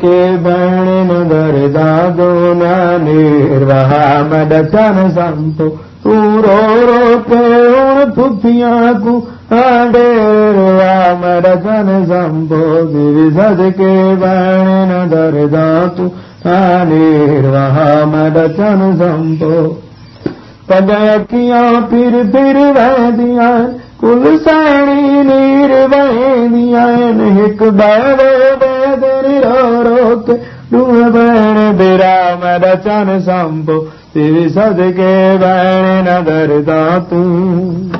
કે બેણે ન દરદા દોને નિર્વાહ મદચન સંપુ સુરો રૂપ ફૂતિયા કો અંડેર આમ રજન સંભો દીવદકે બેણે ન દરદાતુ આનેરવા મદચન સંપુ પડા આંખિયા પિર પિર વદિયા કુલ સણી નીર વહેનિયા નેક બાર बैण विराम रचन संपो तिवि सज के बैण न धरता तू